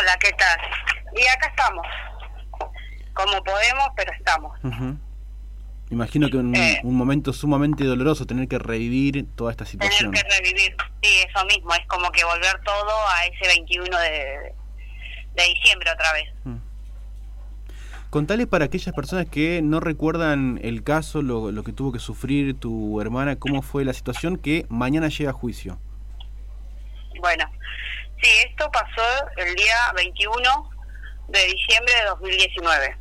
Hola, ¿qué tal? Y acá estamos. Como podemos, pero estamos. Ujú. Imagino que un, Eh. un momento sumamente doloroso tener que revivir toda esta Tener situación. que revivir. Sí, eso mismo. Es como que volver todo a ese 21 de, de diciembre otra vez. Mm. Contale para aquellas personas que no recuerdan el caso, lo, lo que tuvo que sufrir tu hermana, cómo fue la situación que mañana llega a juicio. Bueno, sí, esto pasó el día 21 de diciembre de 2019.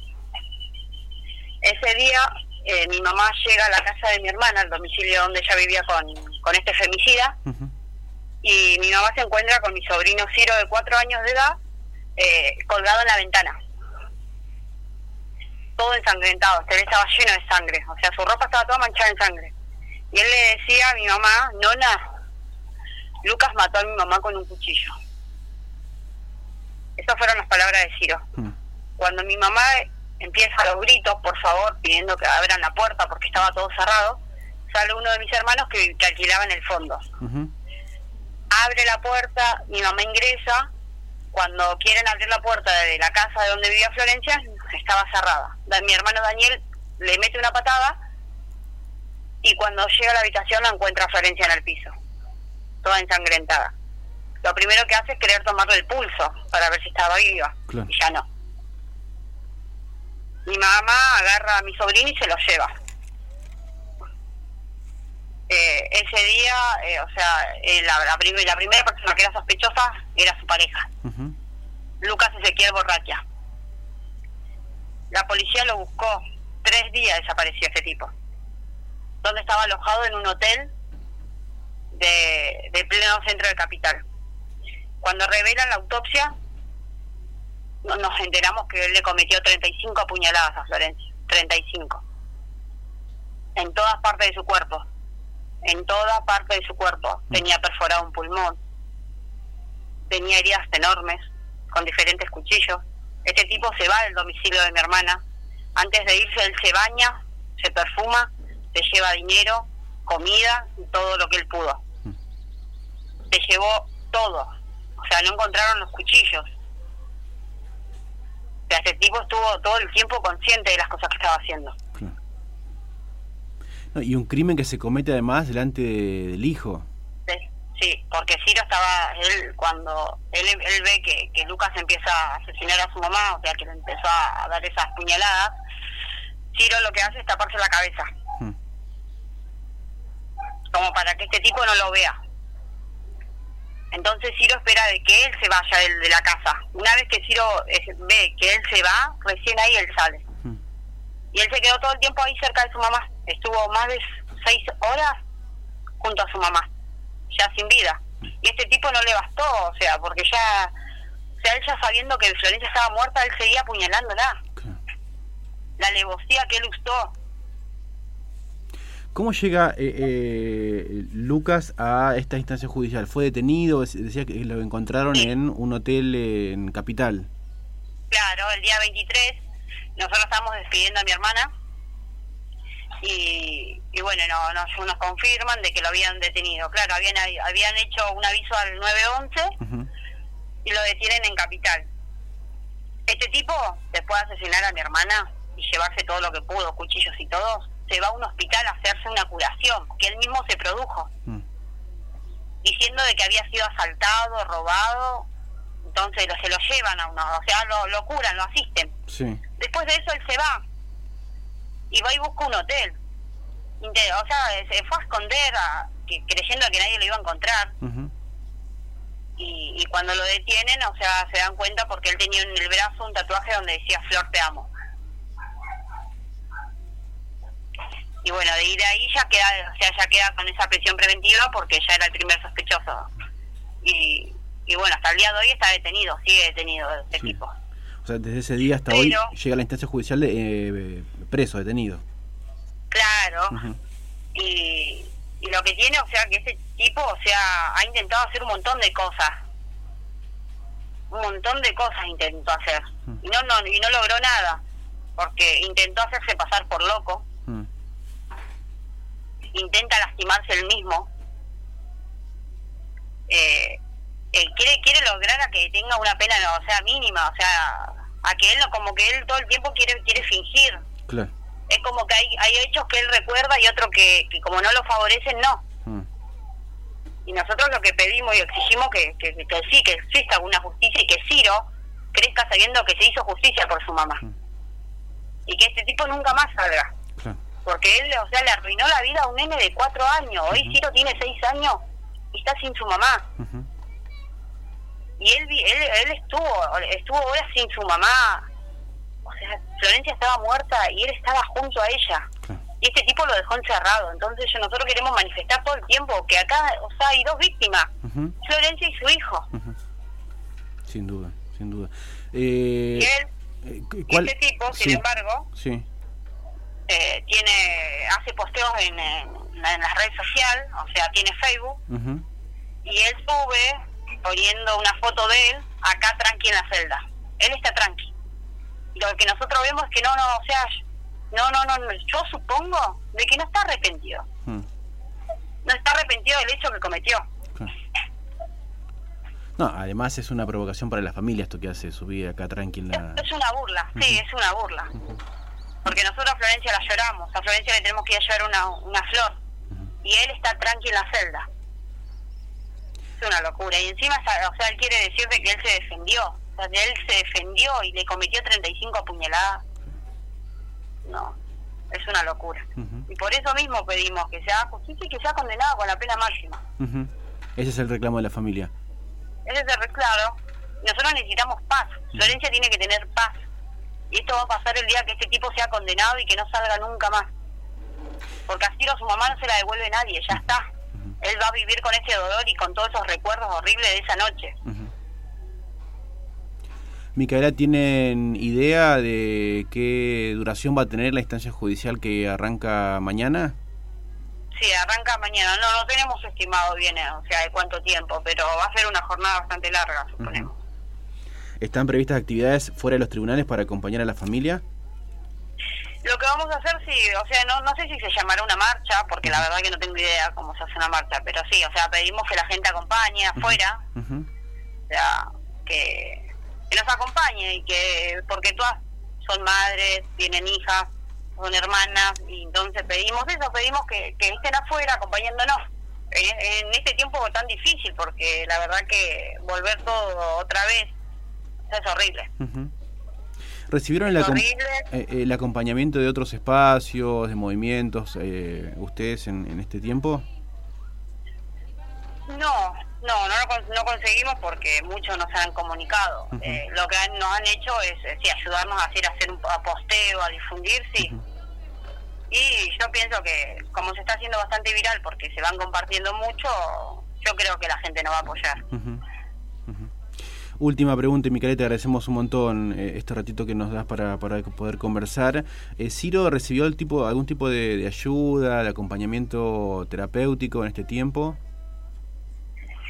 Ese día eh, mi mamá llega a la casa de mi hermana, al domicilio donde ella vivía con, con este femicida, y mi mamá se encuentra con mi sobrino Ciro de cuatro años de edad eh, colgado en la ventana. Todo ensangrentado, este estaba lleno de sangre, o sea, su ropa estaba toda manchada en sangre. Y él le decía a mi mamá, Nona, Lucas mató a mi mamá con un cuchillo. Esas fueron las palabras de Ciro. Mm. Cuando mi mamá empieza a los gritos, por favor, pidiendo que abran la puerta porque estaba todo cerrado, sale uno de mis hermanos que, que alquilaba en el fondo abre la puerta, mi mamá ingresa, cuando quieren abrir la puerta de la casa de donde vivía Florencia, estaba cerrada. Da- Mi hermano Daniel le mete una patada y cuando llega a la habitación la encuentra a Florencia en el piso, toda ensangrentada. Lo primero que hace es querer tomarle el pulso para ver si estaba viva, Claro. y ya no. Mi mamá agarra a mi sobrino y se lo lleva. Eh, ese día, eh, o sea, eh, la, la, prim- la primera persona que era sospechosa era su pareja, Ujú. Lucas Ezequiel Borracha. La policía lo buscó, tres días desapareció este tipo, donde estaba alojado en un hotel de, de pleno centro de capital. Cuando revelan la autopsia, no- nos enteramos que él le cometió 35 apuñaladas a Florencia, 35. En todas partes de su cuerpo, en toda parte de su cuerpo. Tenía perforado un pulmón, tenía heridas enormes, con diferentes cuchillos. Este tipo se va del domicilio de mi hermana. Antes de irse, él se baña, se perfuma, se lleva dinero, comida y todo lo que él pudo. Mm. Se llevó todo. O sea, no encontraron los cuchillos. O sea, este tipo estuvo todo el tiempo consciente de las cosas que estaba haciendo. Claro. No, y un crimen que se comete además delante de- del hijo. Sí, Sí, porque Ciro estaba, él cuando él, él ve que, que Lucas empieza a asesinar a su mamá, o sea que le empezó a, dar esas puñaladas, Ciro lo que hace es taparse la cabeza, Mm. como para que este tipo no lo vea. Entonces Ciro espera de que él se vaya del- de, la casa. Una vez que Ciro eh, ve que él se va, recién ahí él sale. Mm. Y él se quedó todo el tiempo ahí cerca de su mamá. Estuvo más de seis horas junto a su mamá, ya sin vida. Y este tipo no le bastó, o sea, porque ya, o sea, él ya sabiendo que Florencia estaba muerta, él seguía apuñalándola. La alevosía que él usó. ¿Cómo llega eh, eh, Lucas a esta instancia judicial? ¿Fue detenido? Decía que lo encontraron Sí. en un hotel en Capital. Claro, el día 23 nosotros estábamos despidiendo a mi hermana y, y bueno, no, nos, nos confirman de que lo habían detenido. Claro, habían, habían hecho un aviso al 911 Ujú. y lo detienen en Capital. Este tipo, después de asesinar a mi hermana y llevarse todo lo que pudo, cuchillos y todo, se va a un hospital a hacerse una curación que él mismo se produjo, Mm. diciendo de que había sido asaltado, robado, entonces lo, se lo llevan a uno, o sea, lo, lo curan, lo asisten. Sí. Después de eso él se va y va y busca un hotel. O sea, se fue a esconder a- que, creyendo que nadie lo iba a encontrar y cuando lo detienen, o sea, se dan cuenta porque él tenía en el brazo un tatuaje donde decía Flor te amo. Y bueno, de ir ahí ya queda, o sea, ya queda con esa prisión preventiva porque ya era el primer sospechoso. Y, y bueno, hasta el día de hoy está detenido, sigue detenido este Sí. tipo. O sea, desde ese día hasta hoy llega la instancia judicial de eh, preso, detenido. Claro. Y, y lo que tiene, o sea, que ese tipo, o sea, ha intentado hacer un montón de cosas. Un montón de cosas intentó hacer. Y no, no, y no logró nada. Porque intentó hacerse pasar por loco. Intenta lastimarse él mismo. Eh, eh, quiere quiere lograr a que tenga una pena, o sea, mínima, o sea, a que él, como que él todo el tiempo quiere quiere fingir. Claro. Es como que hay, hay hechos que él recuerda y otros que, que como no lo favorecen, no. Mm. Y nosotros lo que pedimos y exigimos que, que, que sí, que exista alguna justicia y que Ciro crezca sabiendo que se hizo justicia por su mamá. Mm. Y que este tipo nunca más salga. Porque él, o sea, le arruinó la vida a un nene de cuatro años. Hoy Ujú. Ciro tiene seis años y está sin su mamá. Y él, él, él estuvo, estuvo horas sin su mamá. O sea, Florencia estaba muerta y él estaba junto a ella. Y este tipo lo dejó encerrado. Entonces yo- nosotros queremos manifestar todo el tiempo que acá, o sea, hay dos víctimas. Florencia y su hijo. Sin duda, sin duda. Eh, Y él, eh, y ¿cuál- este tipo, sin sí, embargo, Sí. Eh, tiene hace posteos en, en, en la red social, o sea, tiene Facebook, y él sube poniendo una foto de él acá tranqui en la celda. Él está tranqui. Lo que nosotros vemos es que no, no, o sea, no, no, no, no, yo supongo de que no está arrepentido. Mm. No está arrepentido del hecho que cometió. No, además es una provocación para la familia esto que hace subir acá tranquila. Es una burla, sí, es una burla. Porque nosotros a Florencia la lloramos, a Florencia le tenemos que ir a llevar una, una flor. Y él está tranqui en la celda. Es una locura. Y encima, o sea, él quiere decirte que él se defendió. O sea, que él se defendió y le cometió 35 puñaladas. No, es una locura. Y por eso mismo pedimos que se haga justicia y que sea condenado con la pena máxima. Ujú. Ese es el reclamo de la familia. Ese es el reclamo. Nosotros necesitamos paz. Florencia tiene que tener paz. Y esto va a pasar el día que este tipo sea condenado y que no salga nunca más. Porque a Ciro su mamá no se la devuelve nadie, ya está. Él va a vivir con ese dolor y con todos esos recuerdos horribles de esa noche. Micaela, ¿tienen idea de qué duración va a tener la instancia judicial que arranca mañana? Sí, arranca mañana. No, no tenemos estimado bien, eh, o sea, de cuánto tiempo, pero va a ser una jornada bastante larga, suponemos. ¿Están previstas actividades fuera de los tribunales para acompañar a la familia? Lo que vamos a hacer, sí, o sea, no, no sé si se llamará una marcha, porque la verdad que no tengo idea cómo se hace una marcha, pero sí, o sea, pedimos que la gente acompañe afuera, Ujú. o sea, que, que nos acompañe y que, porque todas son madres, tienen hijas, son hermanas, y entonces pedimos eso, pedimos que, que estén afuera acompañándonos en, en este tiempo tan difícil, porque la verdad que volver todo otra vez es horrible. ¿Recibieron el, acom- Horrible. eh, el acompañamiento de otros espacios, de movimientos, eh, ustedes en, en este tiempo? No, no, no lo con- no conseguimos porque muchos nos han comunicado. Eh, lo que han- nos han hecho es, eh, sí, ayudarnos a hacer, a hacer un a posteo, a difundir, sí. Y yo pienso que como se está haciendo bastante viral porque se van compartiendo mucho, yo creo que la gente nos va a apoyar. Ujú. Última pregunta, y Micaela, te agradecemos un montón eh, este ratito que nos das para, para poder conversar. Eh, ¿Ciro recibió el tipo, algún tipo de, de ayuda, de acompañamiento terapéutico en este tiempo?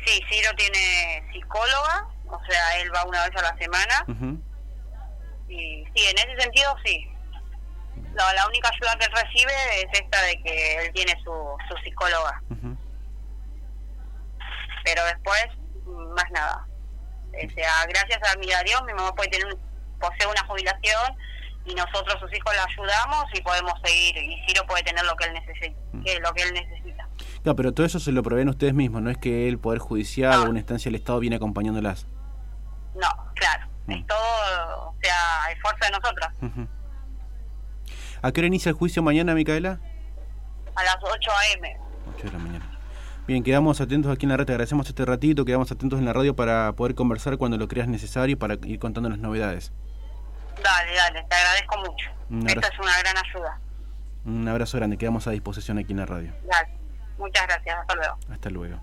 Sí, Ciro tiene psicóloga, o sea, él va una vez a la semana. Y sí, en ese sentido sí. No, la única ayuda que él recibe es esta de que él tiene su, su psicóloga. Pero después más nada. O sea, gracias a mi a Dios, mi mamá puede tener posee una jubilación y nosotros sus hijos la ayudamos y podemos seguir y Ciro puede tener lo que él necesita, que lo que él necesita. Claro, pero todo eso se lo proveen ustedes mismos, no es que el Poder Judicial No. o una instancia del Estado viene acompañándolas. No, claro, Mm. es todo, o sea, esfuerzo de nosotras. Ujú. ¿A qué hora inicia el juicio mañana, Micaela? A las 8 a.m. 8 de la mañana. Bien, quedamos atentos aquí en la red, te agradecemos este ratito, quedamos atentos en la radio para poder conversar cuando lo creas necesario y para ir contando las novedades. Dale, dale, te agradezco mucho. Un abrazo. es una gran ayuda. Un abrazo grande, quedamos a disposición aquí en la radio. Dale, muchas gracias, hasta luego. Hasta luego.